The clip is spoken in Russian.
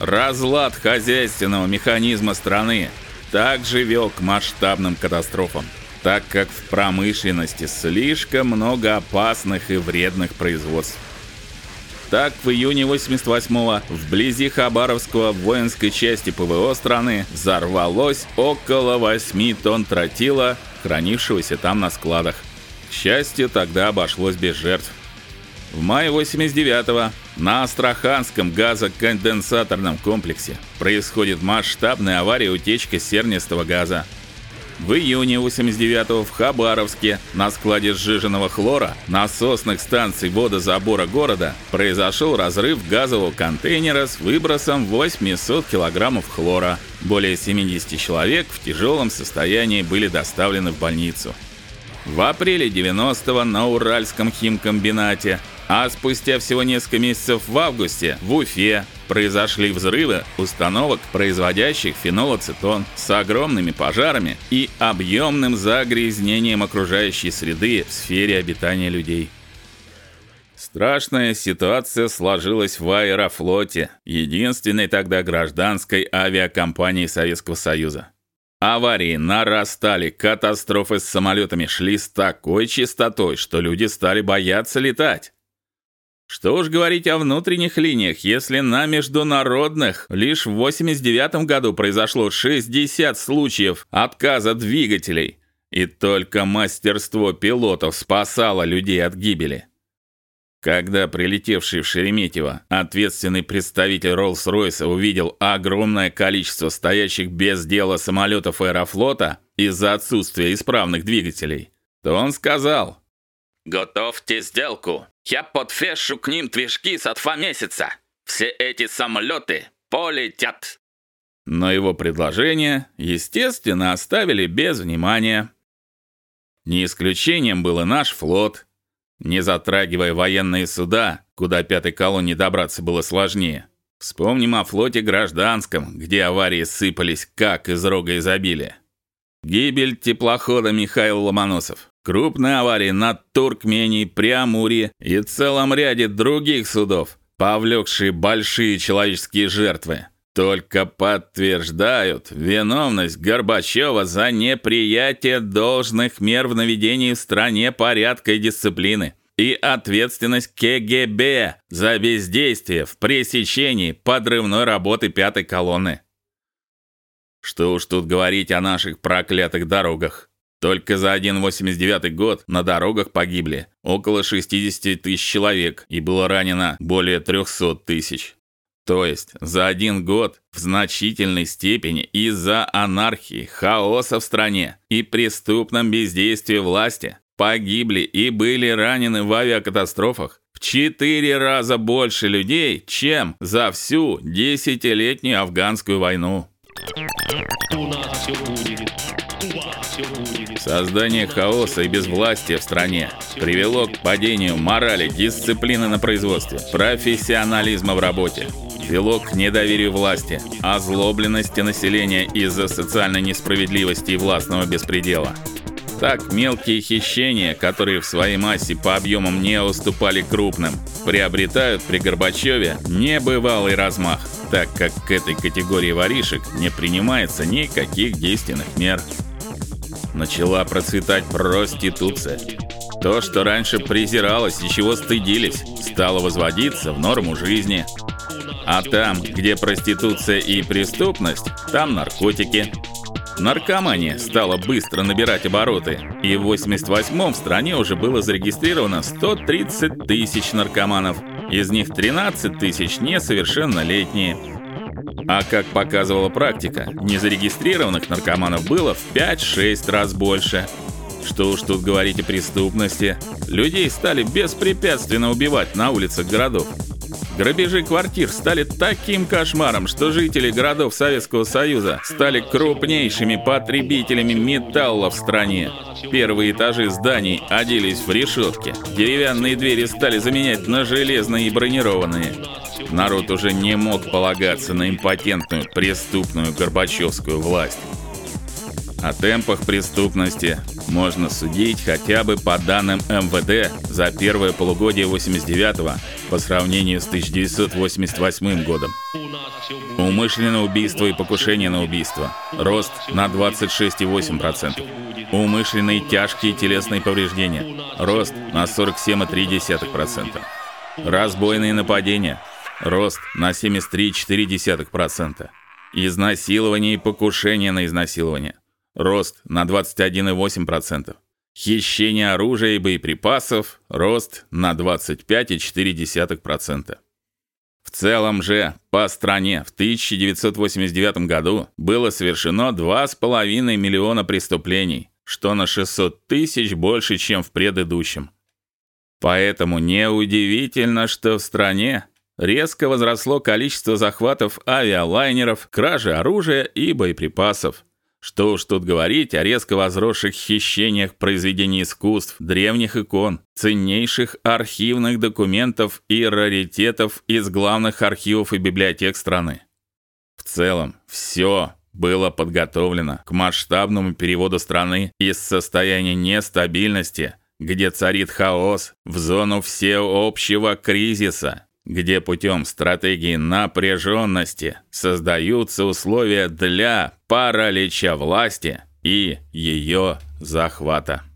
разлад хозяйственного механизма страны также вел к масштабным катастрофам, так как в промышленности слишком много опасных и вредных производств. Так, в июне 88-го вблизи Хабаровского воинской части ПВО страны взорвалось около 8 тонн тротила, хранившегося там на складах. К счастью, тогда обошлось без жертв. В мае 89-го на Астраханском газоконденсаторном комплексе происходит масштабная авария утечка сернистого газа. В июне 89-го в Хабаровске на складе сжиженного хлора насосных станций водозабора города произошел разрыв газового контейнера с выбросом 800 килограммов хлора. Более 70 человек в тяжелом состоянии были доставлены в больницу. В апреле 90-го на Уральском химкомбинате а спустя всего несколько месяцев в августе в Уфе произошли взрывы установок, производящих фенолацетон, с огромными пожарами и объемным загрязнением окружающей среды в сфере обитания людей. Страшная ситуация сложилась в Аэрофлоте, единственной тогда гражданской авиакомпании Советского Союза. Аварии нарастали, катастрофы с самолетами шли с такой частотой, что люди стали бояться летать. Что уж говорить о внутренних линиях, если на международных лишь в 89 году произошло 60 случаев отказа двигателей, и только мастерство пилотов спасало людей от гибели. Когда прилетевший в Шереметьево ответственный представитель Rolls-Royce увидел огромное количество стоящих без дела самолетов Аэрофлота из-за отсутствия исправных двигателей, то он сказал: Готовьте сделку. Я подфешу к ним движки за два месяца. Все эти самолеты полетят. Но его предложение, естественно, оставили без внимания. Не исключением был и наш флот. Не затрагивая военные суда, куда пятой колонне добраться было сложнее. Вспомним о флоте гражданском, где аварии сыпались как из рога изобилия. Гибель теплохода Михаил Ломоносов. Крупные аварии на Туркмении, Преамурье и целом ряде других судов, повлекшие большие человеческие жертвы, только подтверждают виновность Горбачева за неприятие должных мер в наведении в стране порядка и дисциплины и ответственность КГБ за бездействие в пресечении подрывной работы пятой колонны. Что уж тут говорить о наших проклятых дорогах. Только за 1.89 год на дорогах погибли около 60 тысяч человек и было ранено более 300 тысяч. То есть за один год в значительной степени из-за анархии, хаоса в стране и преступном бездействии власти погибли и были ранены в авиакатастрофах в четыре раза больше людей, чем за всю десятилетнюю афганскую войну. У нас все будет. У вас все будет. Создание хаоса и безвластия в стране привело к падению морали, дисциплины на производстве, профессионализма в работе, вело к недоверию власти, озлобленности населения из-за социальной несправедливости и властного беспредела. Так мелкие хищения, которые в своей массе по объемам не уступали крупным, приобретают при Горбачеве небывалый размах так как к этой категории воришек не принимается никаких действенных мер. Начала процветать проституция. То, что раньше презиралось и чего стыдились, стало возводиться в норму жизни. А там, где проституция и преступность, там наркотики. Наркомания стала быстро набирать обороты, и в 88-м в стране уже было зарегистрировано 130 тысяч наркоманов – из них 13 тысяч несовершеннолетние. А как показывала практика, незарегистрированных наркоманов было в 5-6 раз больше. Что уж тут говорить о преступности, людей стали беспрепятственно убивать на улицах городов. Грабежи квартир стали таким кошмаром, что жители городов Советского Союза стали крупнейшими потребителями металла в стране. Первые этажи зданий оделись в решетки. Деревянные двери стали заменять на железные и бронированные. Народ уже не мог полагаться на импотентную преступную горбачевскую власть. О темпах преступности можно судить хотя бы по данным МВД за первое полугодие 89-го по сравнению с 1988 годом. Умышленное убийство и покушение на убийство. Рост на 26,8%. Умышленные тяжкие телесные повреждения. Рост на 47,3%. Разбойные нападения. Рост на 73,4%. Изнасилование и покушение на изнасилование. Рост на 21,8%. Хищение оружия и боеприпасов. Рост на 25,4%. В целом же по стране в 1989 году было совершено 2,5 миллиона преступлений, что на 600 тысяч больше, чем в предыдущем. Поэтому неудивительно, что в стране резко возросло количество захватов авиалайнеров, кражи оружия и боеприпасов. Что уж тут говорить о резко возросших хищениях произведений искусств, древних икон, ценнейших архивных документов и раритетов из главных архивов и библиотек страны. В целом, все было подготовлено к масштабному переводу страны из состояния нестабильности, где царит хаос, в зону всеобщего кризиса где путем стратегии напряженности создаются условия для паралича власти и ее захвата.